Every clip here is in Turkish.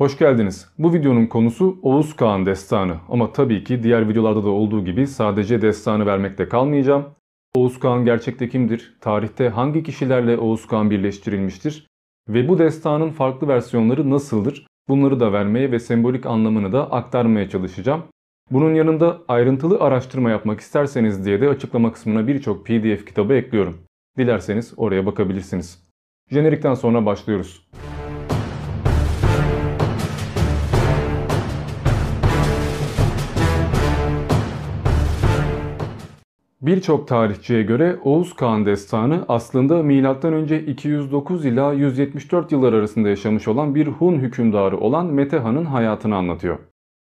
Hoş geldiniz. Bu videonun konusu Oğuz Kağan destanı ama tabii ki diğer videolarda da olduğu gibi sadece destanı vermekte kalmayacağım. Oğuz Kağan gerçekte kimdir? Tarihte hangi kişilerle Oğuz Kağan birleştirilmiştir? Ve bu destanın farklı versiyonları nasıldır? Bunları da vermeye ve sembolik anlamını da aktarmaya çalışacağım. Bunun yanında ayrıntılı araştırma yapmak isterseniz diye de açıklama kısmına birçok pdf kitabı ekliyorum. Dilerseniz oraya bakabilirsiniz. Jenerikten sonra başlıyoruz. Birçok tarihçiye göre Oğuz Kağan destanı aslında M.Ö. 209 ila 174 yıllar arasında yaşamış olan bir Hun hükümdarı olan Metehan'ın hayatını anlatıyor.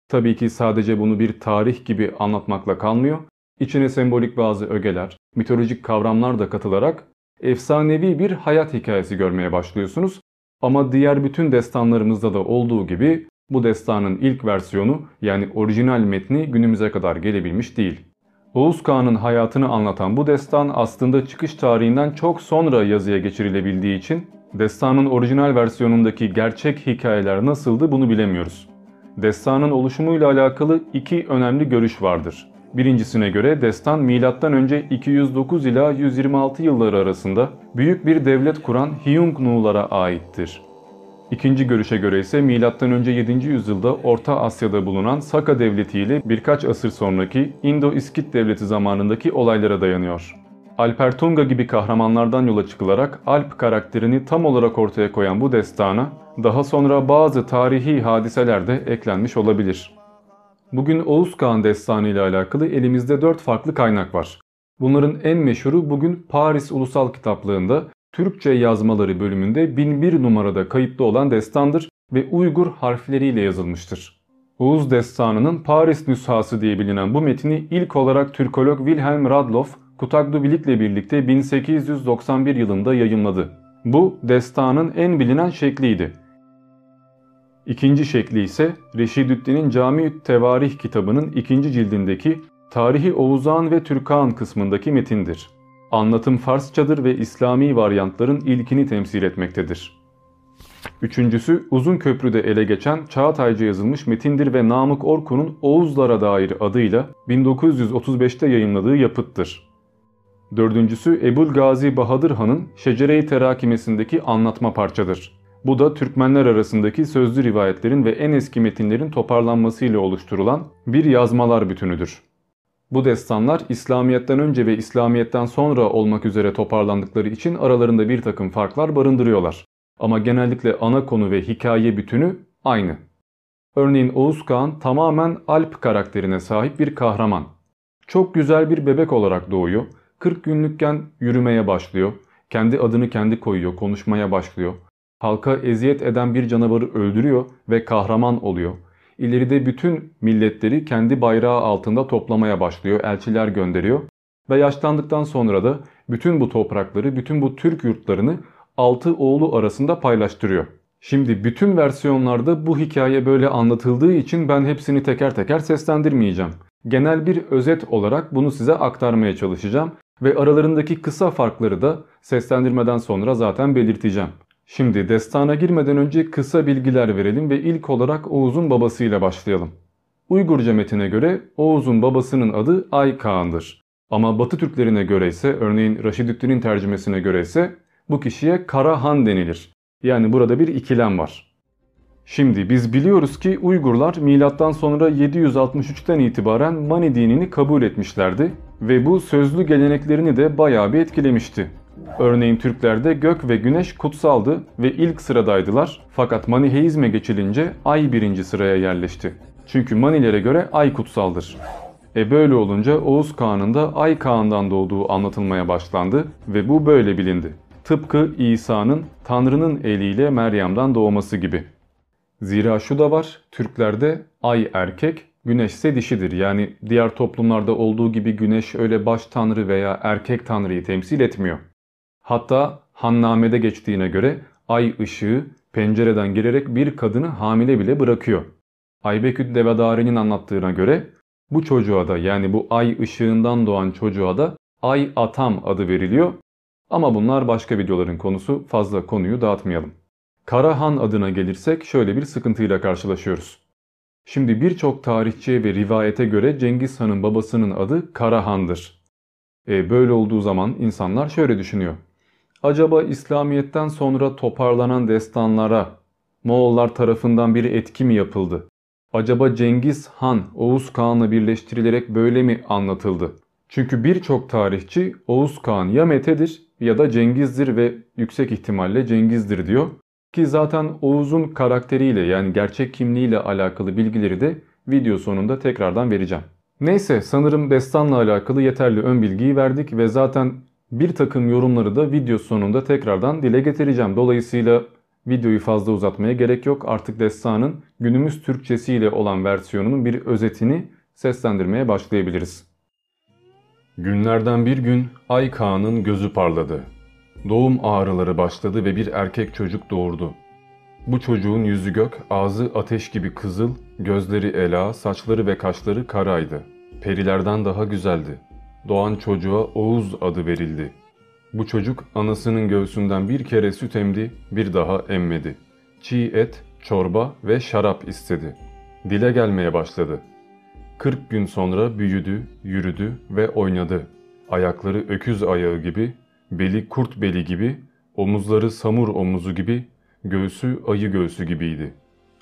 Tabii ki sadece bunu bir tarih gibi anlatmakla kalmıyor. İçine sembolik bazı ögeler, mitolojik kavramlar da katılarak efsanevi bir hayat hikayesi görmeye başlıyorsunuz. Ama diğer bütün destanlarımızda da olduğu gibi bu destanın ilk versiyonu yani orijinal metni günümüze kadar gelebilmiş değil. Oğuz Kağan'ın hayatını anlatan bu destan aslında çıkış tarihinden çok sonra yazıya geçirilebildiği için destanın orijinal versiyonundaki gerçek hikayeler nasıldı bunu bilemiyoruz. Destanın oluşumuyla alakalı iki önemli görüş vardır. Birincisine göre destan M.Ö. 209 ila 126 yılları arasında büyük bir devlet kuran Hyungnu'lara aittir. İkinci görüşe göre ise M.Ö. 7. yüzyılda Orta Asya'da bulunan Saka Devleti ile birkaç asır sonraki Indo-İskit Devleti zamanındaki olaylara dayanıyor. Alper Tunga gibi kahramanlardan yola çıkılarak Alp karakterini tam olarak ortaya koyan bu destana daha sonra bazı tarihi hadiseler de eklenmiş olabilir. Bugün Oğuz Kağan destanı ile alakalı elimizde 4 farklı kaynak var. Bunların en meşhuru bugün Paris Ulusal Kitaplığında Türkçe yazmaları bölümünde 1001 numarada kayıtlı olan destandır ve Uygur harfleriyle yazılmıştır. Oğuz Destanı'nın Paris nüshası diye bilinen bu metni ilk olarak Türkolog Wilhelm Radloff Kutaglu Bilik'le birlikte 1891 yılında yayınladı. Bu destanın en bilinen şekliydi. İkinci şekli ise Reşidüddin'in Cami Tevarih kitabının ikinci cildindeki Tarihi Oğuzhan ve Türkan kısmındaki metindir. Anlatım Farsçadır ve İslami varyantların ilkini temsil etmektedir. Üçüncüsü Uzun Köprü'de ele geçen Çağatay'ca yazılmış metindir ve Namık Orkun'un Oğuzlara dair adıyla 1935'te yayınladığı yapıttır. Dördüncüsü Ebul Gazi Bahadır Han'ın Şecere-i Terakimesindeki anlatma parçadır. Bu da Türkmenler arasındaki sözlü rivayetlerin ve en eski metinlerin toparlanmasıyla oluşturulan bir yazmalar bütünüdür. Bu destanlar İslamiyet'ten önce ve İslamiyet'ten sonra olmak üzere toparlandıkları için aralarında bir takım farklar barındırıyorlar. Ama genellikle ana konu ve hikaye bütünü aynı. Örneğin Oğuz Kağan tamamen Alp karakterine sahip bir kahraman. Çok güzel bir bebek olarak doğuyor. 40 günlükken yürümeye başlıyor. Kendi adını kendi koyuyor, konuşmaya başlıyor. Halka eziyet eden bir canavarı öldürüyor ve kahraman oluyor. İleride bütün milletleri kendi bayrağı altında toplamaya başlıyor, elçiler gönderiyor. Ve yaşlandıktan sonra da bütün bu toprakları, bütün bu Türk yurtlarını altı oğlu arasında paylaştırıyor. Şimdi bütün versiyonlarda bu hikaye böyle anlatıldığı için ben hepsini teker teker seslendirmeyeceğim. Genel bir özet olarak bunu size aktarmaya çalışacağım ve aralarındaki kısa farkları da seslendirmeden sonra zaten belirteceğim. Şimdi destana girmeden önce kısa bilgiler verelim ve ilk olarak Oğuz'un babasıyla başlayalım. Uygurca metine göre Oğuz'un babasının adı Ay Kağan'dır. Ama Batı Türklerine göre ise örneğin Raşidüddin'in tercümesine göre ise bu kişiye Kara Han denilir. Yani burada bir ikilem var. Şimdi biz biliyoruz ki Uygurlar milattan sonra 763'ten itibaren Mani dinini kabul etmişlerdi ve bu sözlü geleneklerini de bayağı bir etkilemişti. Örneğin Türklerde gök ve güneş kutsaldı ve ilk sıradaydılar fakat Maniheizme geçilince ay birinci sıraya yerleşti. Çünkü Manilere göre ay kutsaldır. E böyle olunca Oğuz Kağan'ın da Ay Kağan'dan doğduğu anlatılmaya başlandı ve bu böyle bilindi. Tıpkı İsa'nın Tanrı'nın eliyle Meryem'den doğması gibi. Zira şu da var, Türklerde ay erkek, güneş ise dişidir. Yani diğer toplumlarda olduğu gibi güneş öyle baş tanrı veya erkek tanrıyı temsil etmiyor. Hatta Hannamede geçtiğine göre ay ışığı pencereden girerek bir kadını hamile bile bırakıyor. Aybeküt Devadari'nin anlattığına göre bu çocuğa da yani bu ay ışığından doğan çocuğa da Ay Atam adı veriliyor. Ama bunlar başka videoların konusu fazla konuyu dağıtmayalım. Karahan adına gelirsek şöyle bir sıkıntıyla karşılaşıyoruz. Şimdi birçok tarihçiye ve rivayete göre Cengiz Han'ın babasının adı Karahan'dır. E, böyle olduğu zaman insanlar şöyle düşünüyor. Acaba İslamiyet'ten sonra toparlanan destanlara Moğollar tarafından bir etki mi yapıldı? Acaba Cengiz Han Oğuz Kağan'la birleştirilerek böyle mi anlatıldı? Çünkü birçok tarihçi Oğuz Kağan ya Mete'dir ya da Cengiz'dir ve yüksek ihtimalle Cengiz'dir diyor. Ki zaten Oğuz'un karakteriyle yani gerçek kimliğiyle alakalı bilgileri de video sonunda tekrardan vereceğim. Neyse sanırım destanla alakalı yeterli ön bilgiyi verdik ve zaten bir takım yorumları da video sonunda tekrardan dile getireceğim. Dolayısıyla videoyu fazla uzatmaya gerek yok. Artık destanın günümüz Türkçesiyle olan versiyonunun bir özetini seslendirmeye başlayabiliriz. Günlerden bir gün Ay Kağan'ın gözü parladı. Doğum ağrıları başladı ve bir erkek çocuk doğurdu. Bu çocuğun yüzü gök, ağzı ateş gibi kızıl, gözleri ela, saçları ve kaşları karaydı. Perilerden daha güzeldi. Doğan çocuğa Oğuz adı verildi. Bu çocuk anasının göğsünden bir kere süt emdi, bir daha emmedi. Çiğ et, çorba ve şarap istedi. Dile gelmeye başladı. Kırk gün sonra büyüdü, yürüdü ve oynadı. Ayakları öküz ayağı gibi, beli kurt beli gibi, omuzları samur omuzu gibi, göğsü ayı göğsü gibiydi.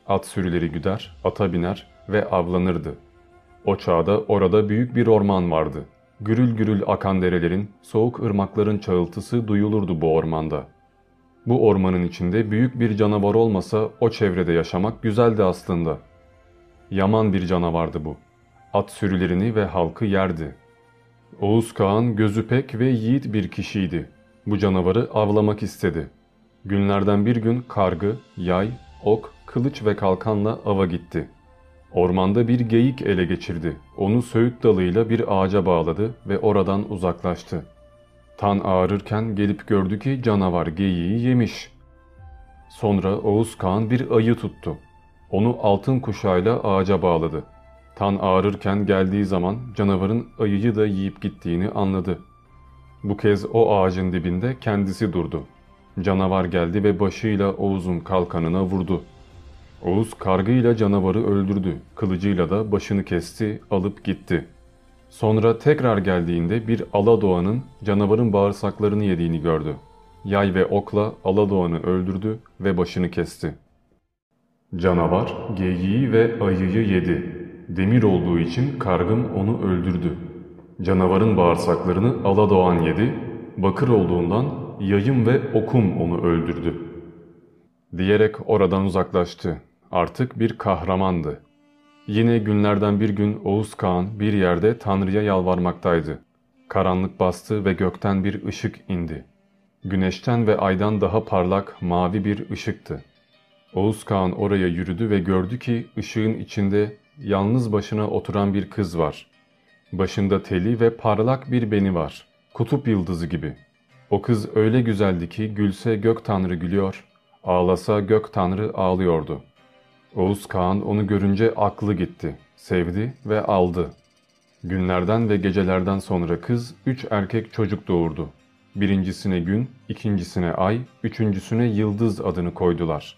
At sürüleri güder, ata biner ve avlanırdı. O çağda orada büyük bir orman vardı. Gürül gürül akan derelerin, soğuk ırmakların çağıltısı duyulurdu bu ormanda. Bu ormanın içinde büyük bir canavar olmasa o çevrede yaşamak güzeldi aslında. Yaman bir canavardı bu. At sürülerini ve halkı yerdi. Oğuz Kağan gözü pek ve yiğit bir kişiydi. Bu canavarı avlamak istedi. Günlerden bir gün kargı, yay, ok, kılıç ve kalkanla ava gitti. Ormanda bir geyik ele geçirdi. Onu söğüt dalıyla bir ağaca bağladı ve oradan uzaklaştı. Tan ağrırken gelip gördü ki canavar geyiği yemiş. Sonra Oğuz Kağan bir ayı tuttu. Onu altın kuşağıyla ağaca bağladı. Tan ağrırken geldiği zaman canavarın ayıyı da yiyip gittiğini anladı. Bu kez o ağacın dibinde kendisi durdu. Canavar geldi ve başıyla Oğuz'un kalkanına vurdu. Oğuz kargıyla canavarı öldürdü, kılıcıyla da başını kesti, alıp gitti. Sonra tekrar geldiğinde bir Aladoğan'ın canavarın bağırsaklarını yediğini gördü. Yay ve okla Aladoğan'ı öldürdü ve başını kesti. Canavar geyiği ve ayıyı yedi. Demir olduğu için kargım onu öldürdü. Canavarın bağırsaklarını Aladoğan yedi, bakır olduğundan yayım ve okum onu öldürdü. Diyerek oradan uzaklaştı. Artık bir kahramandı. Yine günlerden bir gün Oğuz Kağan bir yerde Tanrı'ya yalvarmaktaydı. Karanlık bastı ve gökten bir ışık indi. Güneşten ve aydan daha parlak mavi bir ışıktı. Oğuz Kağan oraya yürüdü ve gördü ki ışığın içinde yalnız başına oturan bir kız var. Başında teli ve parlak bir beni var. Kutup yıldızı gibi. O kız öyle güzeldi ki gülse gök tanrı gülüyor, ağlasa gök tanrı ağlıyordu. Oğuz Kağan onu görünce aklı gitti, sevdi ve aldı. Günlerden ve gecelerden sonra kız üç erkek çocuk doğurdu. Birincisine gün, ikincisine ay, üçüncüsüne yıldız adını koydular.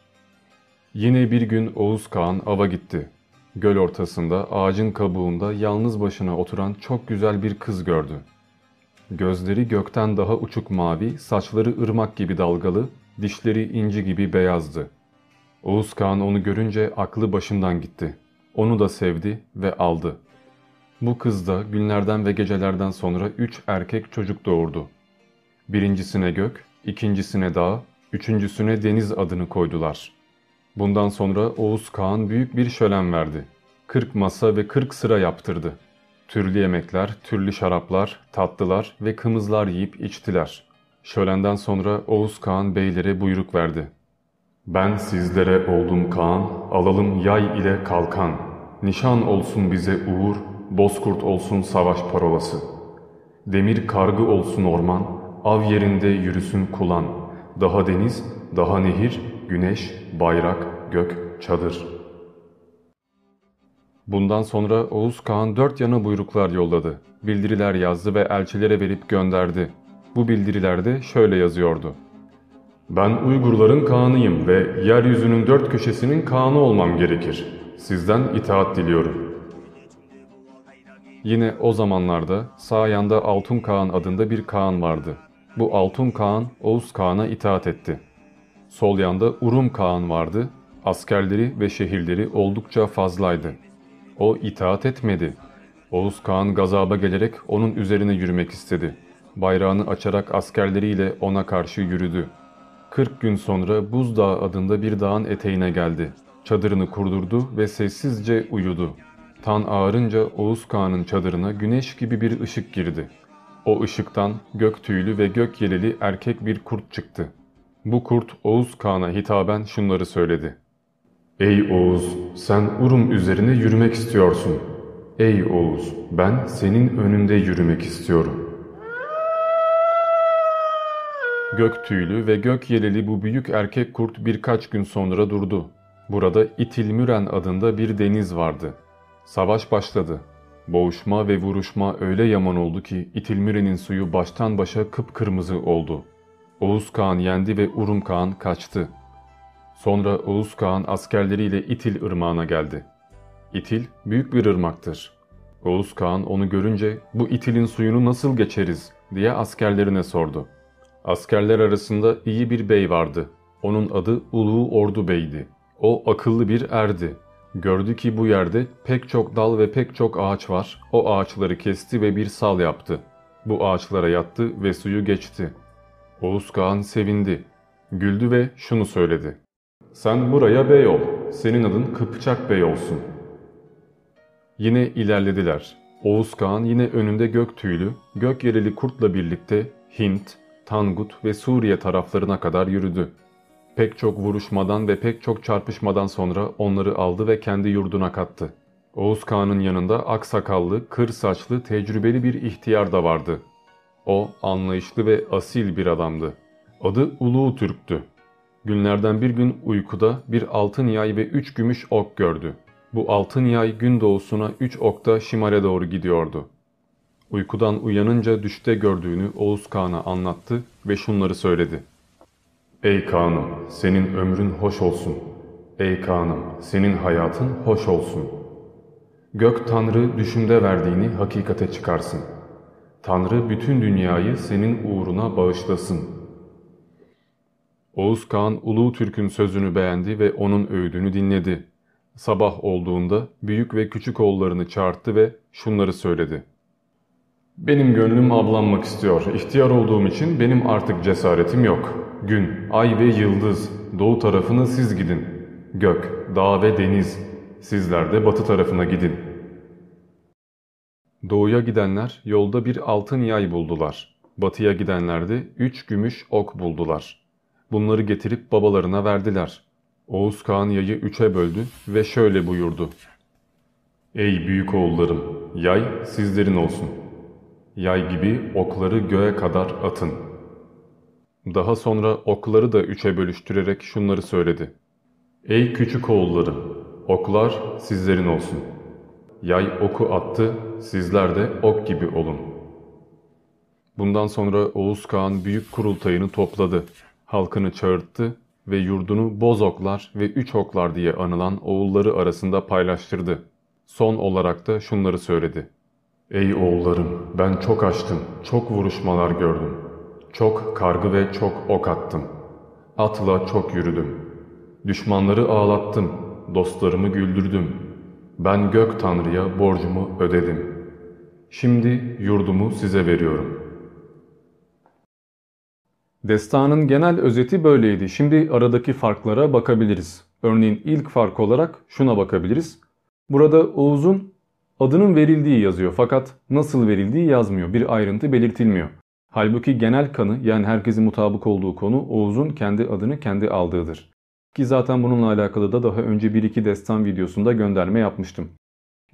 Yine bir gün Oğuz Kağan ava gitti. Göl ortasında ağacın kabuğunda yalnız başına oturan çok güzel bir kız gördü. Gözleri gökten daha uçuk mavi, saçları ırmak gibi dalgalı, dişleri inci gibi beyazdı. Oğuz Kağan onu görünce aklı başından gitti. Onu da sevdi ve aldı. Bu kız da günlerden ve gecelerden sonra üç erkek çocuk doğurdu. Birincisine gök, ikincisine dağ, üçüncüsüne deniz adını koydular.'' Bundan sonra Oğuz Kağan büyük bir şölen verdi. Kırk masa ve kırk sıra yaptırdı. Türlü yemekler, türlü şaraplar, tatlılar ve kımızlar yiyip içtiler. Şölenden sonra Oğuz Kağan beylere buyruk verdi. Ben sizlere oldum Kaan, alalım yay ile kalkan. Nişan olsun bize uğur, bozkurt olsun savaş parolası. Demir kargı olsun orman, av yerinde yürüsün kulan. Daha deniz, daha nehir, güneş, bayrak, gök, çadır. Bundan sonra Oğuz Kağan dört yana buyruklar yolladı. Bildiriler yazdı ve elçilere verip gönderdi. Bu bildirilerde şöyle yazıyordu. Ben Uygurların Kağan'ıyım ve yeryüzünün dört köşesinin Kağan'ı olmam gerekir. Sizden itaat diliyorum. Yine o zamanlarda sağ yanda Altun Kağan adında bir Kağan vardı. Bu Altun Kağan Oğuz Kağan'a itaat etti. Sol yanda Urum Kağan vardı. Askerleri ve şehirleri oldukça fazlaydı. O itaat etmedi. Oğuz Kağan gazaba gelerek onun üzerine yürümek istedi. Bayrağını açarak askerleriyle ona karşı yürüdü. 40 gün sonra Buzdağ adında bir dağın eteğine geldi. Çadırını kurdurdu ve sessizce uyudu. Tan ağarınca Oğuz Kağan'ın çadırına güneş gibi bir ışık girdi. O ışıktan gök tüylü ve gök yeleli erkek bir kurt çıktı. Bu kurt Oğuz Kağan'a hitaben şunları söyledi. Ey Oğuz, sen Urum üzerine yürümek istiyorsun. Ey Oğuz, ben senin önünde yürümek istiyorum. Gök tüylü ve gök yeleli bu büyük erkek kurt birkaç gün sonra durdu. Burada İtilmüren adında bir deniz vardı. Savaş başladı. Boğuşma ve vuruşma öyle yaman oldu ki İtilmüren'in suyu baştan başa kıpkırmızı oldu. Oğuz Kağan yendi ve Urum Kağan kaçtı. Sonra Oğuz Kağan askerleriyle İtil ırmağına geldi. İtil büyük bir ırmaktır. Oğuz Kağan onu görünce bu İtil'in suyunu nasıl geçeriz diye askerlerine sordu. Askerler arasında iyi bir bey vardı. Onun adı Ulu Ordu Bey'di. O akıllı bir erdi. Gördü ki bu yerde pek çok dal ve pek çok ağaç var. O ağaçları kesti ve bir sal yaptı. Bu ağaçlara yattı ve suyu geçti. Oğuz Kağan sevindi. Güldü ve şunu söyledi. Sen buraya bey ol. Senin adın Kıpçak Bey olsun. Yine ilerlediler. Oğuz Kağan yine önünde gök tüylü, gök yereli kurtla birlikte Hint, Tangut ve Suriye taraflarına kadar yürüdü. Pek çok vuruşmadan ve pek çok çarpışmadan sonra onları aldı ve kendi yurduna kattı. Oğuz Kağan'ın yanında aksakallı, kır saçlı, tecrübeli bir ihtiyar da vardı. O anlayışlı ve asil bir adamdı. Adı Ulu Türk'tü. Günlerden bir gün uykuda bir altın yay ve üç gümüş ok gördü. Bu altın yay gün doğusuna üç okta şimale doğru gidiyordu. Uykudan uyanınca düşte gördüğünü Oğuz Kağan'a anlattı ve şunları söyledi. Ey Kaan'ım senin ömrün hoş olsun. Ey Kaan'ım senin hayatın hoş olsun. Gök Tanrı düşümde verdiğini hakikate çıkarsın. Tanrı bütün dünyayı senin uğruna bağışlasın. Oğuz Kağan Ulu Türk'ün sözünü beğendi ve onun öğüdünü dinledi. Sabah olduğunda büyük ve küçük oğullarını çağırttı ve şunları söyledi. Benim gönlüm ablanmak istiyor. İhtiyar olduğum için benim artık cesaretim yok. Gün, ay ve yıldız, doğu tarafına siz gidin. Gök, dağ ve deniz, sizler de batı tarafına gidin. Doğuya gidenler yolda bir altın yay buldular. Batıya gidenler de üç gümüş ok buldular. Bunları getirip babalarına verdiler. Oğuz Kağan yayı üçe böldü ve şöyle buyurdu. Ey büyük oğullarım, yay sizlerin olsun. Yay gibi okları göğe kadar atın. Daha sonra okları da üçe bölüştürerek şunları söyledi. Ey küçük oğullarım, oklar sizlerin olsun. Yay oku attı, sizler de ok gibi olun. Bundan sonra Oğuz Kağan büyük kurultayını topladı. Halkını çağırttı ve yurdunu Bozoklar ve Üç Oklar diye anılan oğulları arasında paylaştırdı. Son olarak da şunları söyledi. Ey oğullarım ben çok açtım, çok vuruşmalar gördüm. Çok kargı ve çok ok attım. Atla çok yürüdüm. Düşmanları ağlattım, dostlarımı güldürdüm. Ben gök tanrıya borcumu ödedim. Şimdi yurdumu size veriyorum. Destanın genel özeti böyleydi. Şimdi aradaki farklara bakabiliriz. Örneğin ilk fark olarak şuna bakabiliriz. Burada Oğuz'un adının verildiği yazıyor fakat nasıl verildiği yazmıyor. Bir ayrıntı belirtilmiyor. Halbuki genel kanı yani herkesin mutabık olduğu konu Oğuz'un kendi adını kendi aldığıdır. Ki zaten bununla alakalı da daha önce 1-2 destan videosunda gönderme yapmıştım.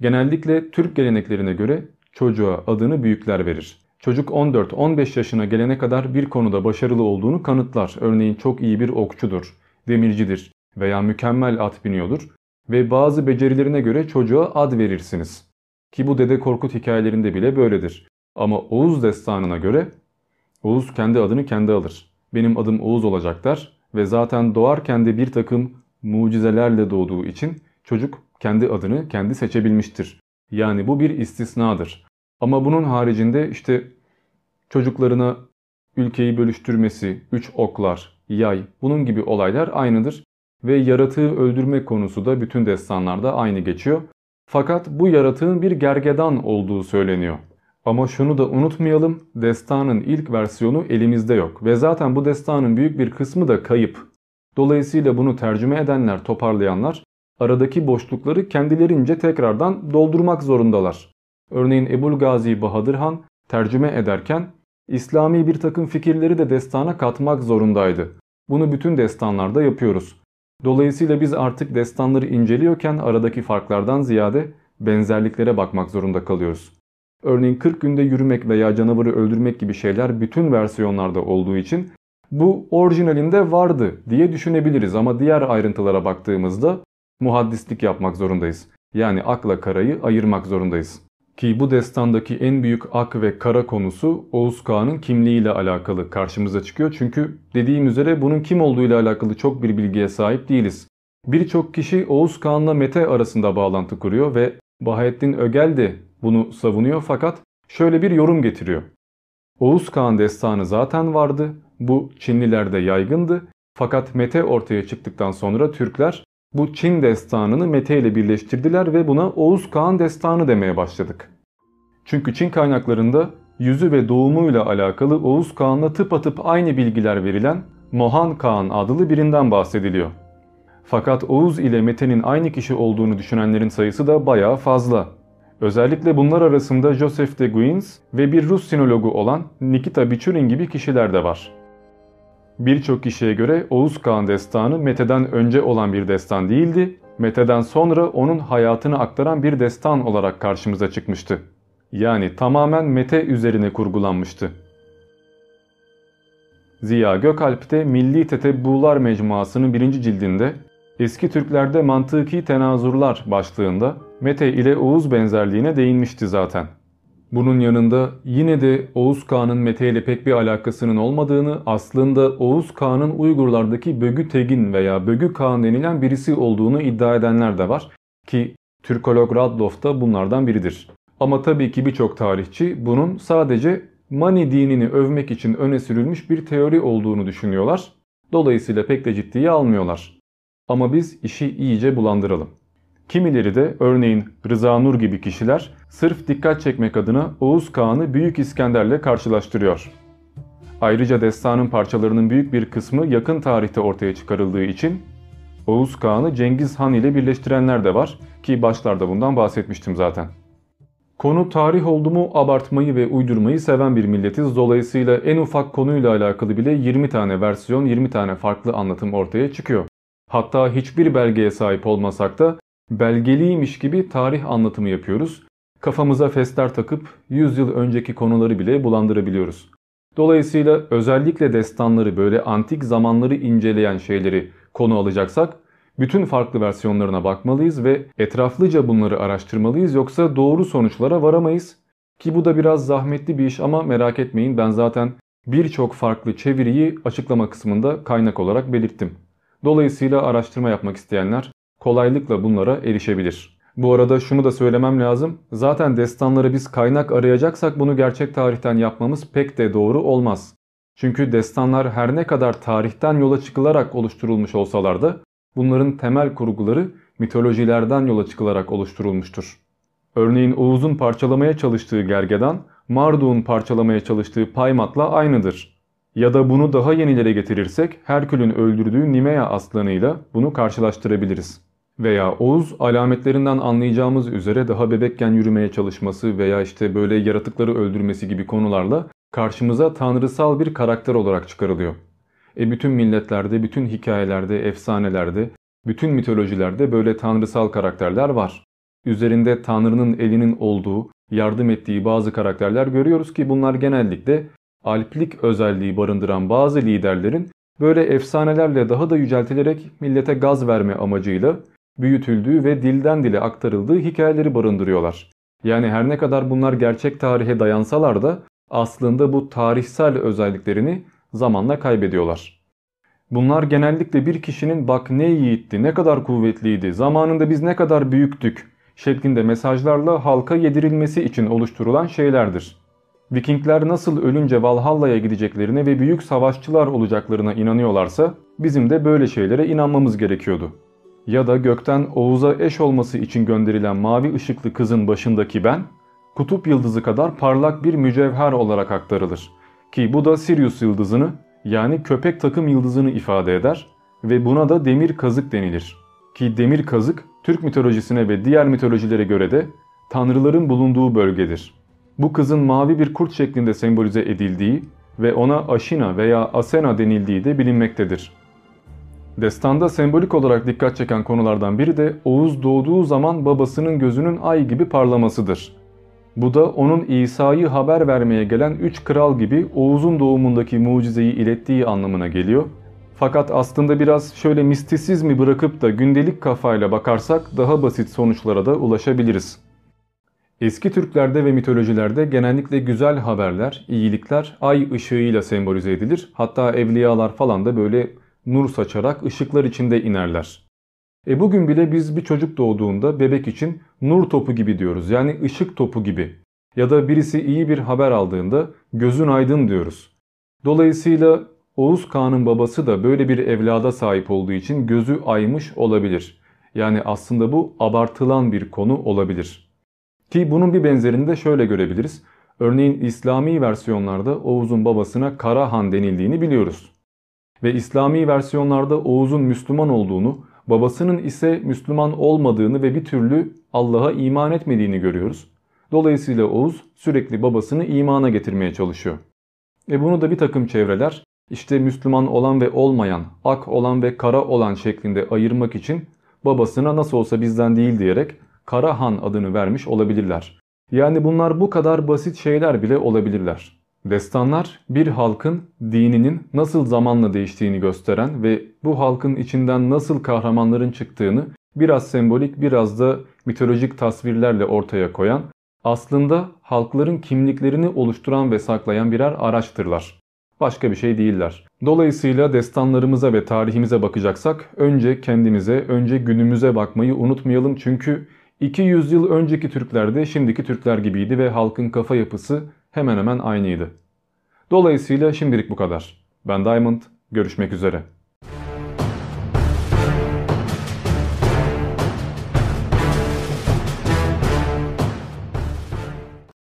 Genellikle Türk geleneklerine göre çocuğa adını büyükler verir. Çocuk 14-15 yaşına gelene kadar bir konuda başarılı olduğunu kanıtlar. Örneğin çok iyi bir okçudur, demircidir veya mükemmel at biniyordur ve bazı becerilerine göre çocuğa ad verirsiniz. Ki bu Dede Korkut hikayelerinde bile böyledir. Ama Oğuz destanına göre Oğuz kendi adını kendi alır benim adım Oğuz olacak der ve zaten doğarken de bir takım mucizelerle doğduğu için çocuk kendi adını kendi seçebilmiştir. Yani bu bir istisnadır. Ama bunun haricinde işte çocuklarına ülkeyi bölüştürmesi, üç oklar, yay bunun gibi olaylar aynıdır. Ve yaratığı öldürme konusu da bütün destanlarda aynı geçiyor. Fakat bu yaratığın bir gergedan olduğu söyleniyor. Ama şunu da unutmayalım, destanın ilk versiyonu elimizde yok ve zaten bu destanın büyük bir kısmı da kayıp. Dolayısıyla bunu tercüme edenler, toparlayanlar aradaki boşlukları kendilerince tekrardan doldurmak zorundalar. Örneğin Ebul Gazi Bahadır Han tercüme ederken İslami bir takım fikirleri de destana katmak zorundaydı. Bunu bütün destanlarda yapıyoruz. Dolayısıyla biz artık destanları inceliyorken aradaki farklardan ziyade benzerliklere bakmak zorunda kalıyoruz. Örneğin 40 günde yürümek veya canavarı öldürmek gibi şeyler bütün versiyonlarda olduğu için bu orijinalinde vardı diye düşünebiliriz ama diğer ayrıntılara baktığımızda muhaddislik yapmak zorundayız. Yani akla karayı ayırmak zorundayız. Ki bu destandaki en büyük ak ve kara konusu Oğuz Kağan'ın kimliğiyle alakalı karşımıza çıkıyor. Çünkü dediğim üzere bunun kim olduğuyla alakalı çok bir bilgiye sahip değiliz. Birçok kişi Oğuz Kağan'la Mete arasında bağlantı kuruyor ve Bahattin Ögel de bunu savunuyor fakat şöyle bir yorum getiriyor. Oğuz Kağan destanı zaten vardı. Bu Çinlilerde yaygındı. Fakat Mete ortaya çıktıktan sonra Türkler bu Çin destanını Mete ile birleştirdiler ve buna Oğuz Kağan destanı demeye başladık. Çünkü Çin kaynaklarında yüzü ve doğumuyla alakalı Oğuz Kağan'la tıpatıp aynı bilgiler verilen Mohan Kağan adlı birinden bahsediliyor. Fakat Oğuz ile Mete'nin aynı kişi olduğunu düşünenlerin sayısı da bayağı fazla. Özellikle bunlar arasında Joseph de Guins ve bir Rus sinologu olan Nikita Bichurin gibi kişiler de var. Birçok kişiye göre Oğuz Kağan destanı Mete'den önce olan bir destan değildi, Mete'den sonra onun hayatını aktaran bir destan olarak karşımıza çıkmıştı. Yani tamamen Mete üzerine kurgulanmıştı. Ziya Gökalp'te Milli Tetebbular Mecmuası'nın birinci cildinde Eski Türklerde Mantıki Tenazurlar başlığında Mete ile Oğuz benzerliğine değinmişti zaten. Bunun yanında yine de Oğuz Kağan'ın Mete ile pek bir alakasının olmadığını aslında Oğuz Kağan'ın Uygurlardaki Bögü Tegin veya Bögü Kağan denilen birisi olduğunu iddia edenler de var ki Türkolog Radloff da bunlardan biridir. Ama tabii ki birçok tarihçi bunun sadece Mani dinini övmek için öne sürülmüş bir teori olduğunu düşünüyorlar. Dolayısıyla pek de ciddiye almıyorlar. Ama biz işi iyice bulandıralım. Kimileri de örneğin Rıza Nur gibi kişiler sırf dikkat çekmek adına Oğuz Kağan'ı Büyük İskender'le karşılaştırıyor. Ayrıca destanın parçalarının büyük bir kısmı yakın tarihte ortaya çıkarıldığı için Oğuz Kağan'ı Cengiz Han ile birleştirenler de var ki başlarda bundan bahsetmiştim zaten. Konu tarih oldu mu abartmayı ve uydurmayı seven bir milletiz. Dolayısıyla en ufak konuyla alakalı bile 20 tane versiyon, 20 tane farklı anlatım ortaya çıkıyor. Hatta hiçbir belgeye sahip olmasak da belgeliymiş gibi tarih anlatımı yapıyoruz. Kafamıza fesler takıp 100 yıl önceki konuları bile bulandırabiliyoruz. Dolayısıyla özellikle destanları böyle antik zamanları inceleyen şeyleri konu alacaksak bütün farklı versiyonlarına bakmalıyız ve etraflıca bunları araştırmalıyız yoksa doğru sonuçlara varamayız. Ki bu da biraz zahmetli bir iş ama merak etmeyin ben zaten birçok farklı çeviriyi açıklama kısmında kaynak olarak belirttim. Dolayısıyla araştırma yapmak isteyenler kolaylıkla bunlara erişebilir. Bu arada şunu da söylemem lazım. Zaten destanları biz kaynak arayacaksak bunu gerçek tarihten yapmamız pek de doğru olmaz. Çünkü destanlar her ne kadar tarihten yola çıkılarak oluşturulmuş olsalar da bunların temel kurguları mitolojilerden yola çıkılarak oluşturulmuştur. Örneğin Oğuz'un parçalamaya çalıştığı gergedan, Marduk'un parçalamaya çalıştığı Paymat'la aynıdır. Ya da bunu daha yenilere getirirsek Herkül'ün öldürdüğü Nimea aslanıyla bunu karşılaştırabiliriz. Veya Oğuz alametlerinden anlayacağımız üzere daha bebekken yürümeye çalışması veya işte böyle yaratıkları öldürmesi gibi konularla karşımıza tanrısal bir karakter olarak çıkarılıyor. E bütün milletlerde, bütün hikayelerde, efsanelerde, bütün mitolojilerde böyle tanrısal karakterler var. Üzerinde Tanrı'nın elinin olduğu, yardım ettiği bazı karakterler görüyoruz ki bunlar genellikle alplik özelliği barındıran bazı liderlerin böyle efsanelerle daha da yüceltilerek millete gaz verme amacıyla büyütüldüğü ve dilden dile aktarıldığı hikayeleri barındırıyorlar. Yani her ne kadar bunlar gerçek tarihe dayansalar da aslında bu tarihsel özelliklerini zamanla kaybediyorlar. Bunlar genellikle bir kişinin bak ne yiğitti, ne kadar kuvvetliydi, zamanında biz ne kadar büyüktük şeklinde mesajlarla halka yedirilmesi için oluşturulan şeylerdir. Vikingler nasıl ölünce Valhalla'ya gideceklerine ve büyük savaşçılar olacaklarına inanıyorlarsa bizim de böyle şeylere inanmamız gerekiyordu. Ya da gökten Oğuz'a eş olması için gönderilen mavi ışıklı kızın başındaki ben, kutup yıldızı kadar parlak bir mücevher olarak aktarılır. Ki bu da Sirius yıldızını yani köpek takım yıldızını ifade eder ve buna da demir kazık denilir. Ki demir kazık Türk mitolojisine ve diğer mitolojilere göre de tanrıların bulunduğu bölgedir. Bu kızın mavi bir kurt şeklinde sembolize edildiği ve ona Aşina veya Asena denildiği de bilinmektedir. Destanda sembolik olarak dikkat çeken konulardan biri de Oğuz doğduğu zaman babasının gözünün ay gibi parlamasıdır. Bu da onun İsa'yı haber vermeye gelen üç kral gibi Oğuz'un doğumundaki mucizeyi ilettiği anlamına geliyor. Fakat aslında biraz şöyle mistisizmi bırakıp da gündelik kafayla bakarsak daha basit sonuçlara da ulaşabiliriz. Eski Türklerde ve mitolojilerde genellikle güzel haberler, iyilikler ay ışığıyla sembolize edilir. Hatta evliyalar falan da böyle nur saçarak ışıklar içinde inerler. E bugün bile biz bir çocuk doğduğunda bebek için nur topu gibi diyoruz. Yani ışık topu gibi. Ya da birisi iyi bir haber aldığında gözün aydın diyoruz. Dolayısıyla Oğuz Kağan'ın babası da böyle bir evlada sahip olduğu için gözü aymış olabilir. Yani aslında bu abartılan bir konu olabilir. Ki bunun bir benzerini de şöyle görebiliriz. Örneğin İslami versiyonlarda Oğuz'un babasına Karahan denildiğini biliyoruz. Ve İslami versiyonlarda Oğuz'un Müslüman olduğunu, babasının ise Müslüman olmadığını ve bir türlü Allah'a iman etmediğini görüyoruz. Dolayısıyla Oğuz sürekli babasını imana getirmeye çalışıyor. E bunu da bir takım çevreler işte Müslüman olan ve olmayan, ak olan ve kara olan şeklinde ayırmak için babasına nasıl olsa bizden değil diyerek Karahan adını vermiş olabilirler. Yani bunlar bu kadar basit şeyler bile olabilirler. Destanlar bir halkın dininin nasıl zamanla değiştiğini gösteren ve bu halkın içinden nasıl kahramanların çıktığını biraz sembolik biraz da mitolojik tasvirlerle ortaya koyan aslında halkların kimliklerini oluşturan ve saklayan birer araçtırlar. Başka bir şey değiller. Dolayısıyla destanlarımıza ve tarihimize bakacaksak önce kendimize, önce günümüze bakmayı unutmayalım çünkü 200 yıl önceki Türkler de şimdiki Türkler gibiydi ve halkın kafa yapısı hemen hemen aynıydı. Dolayısıyla şimdilik bu kadar. Ben Diamond, görüşmek üzere.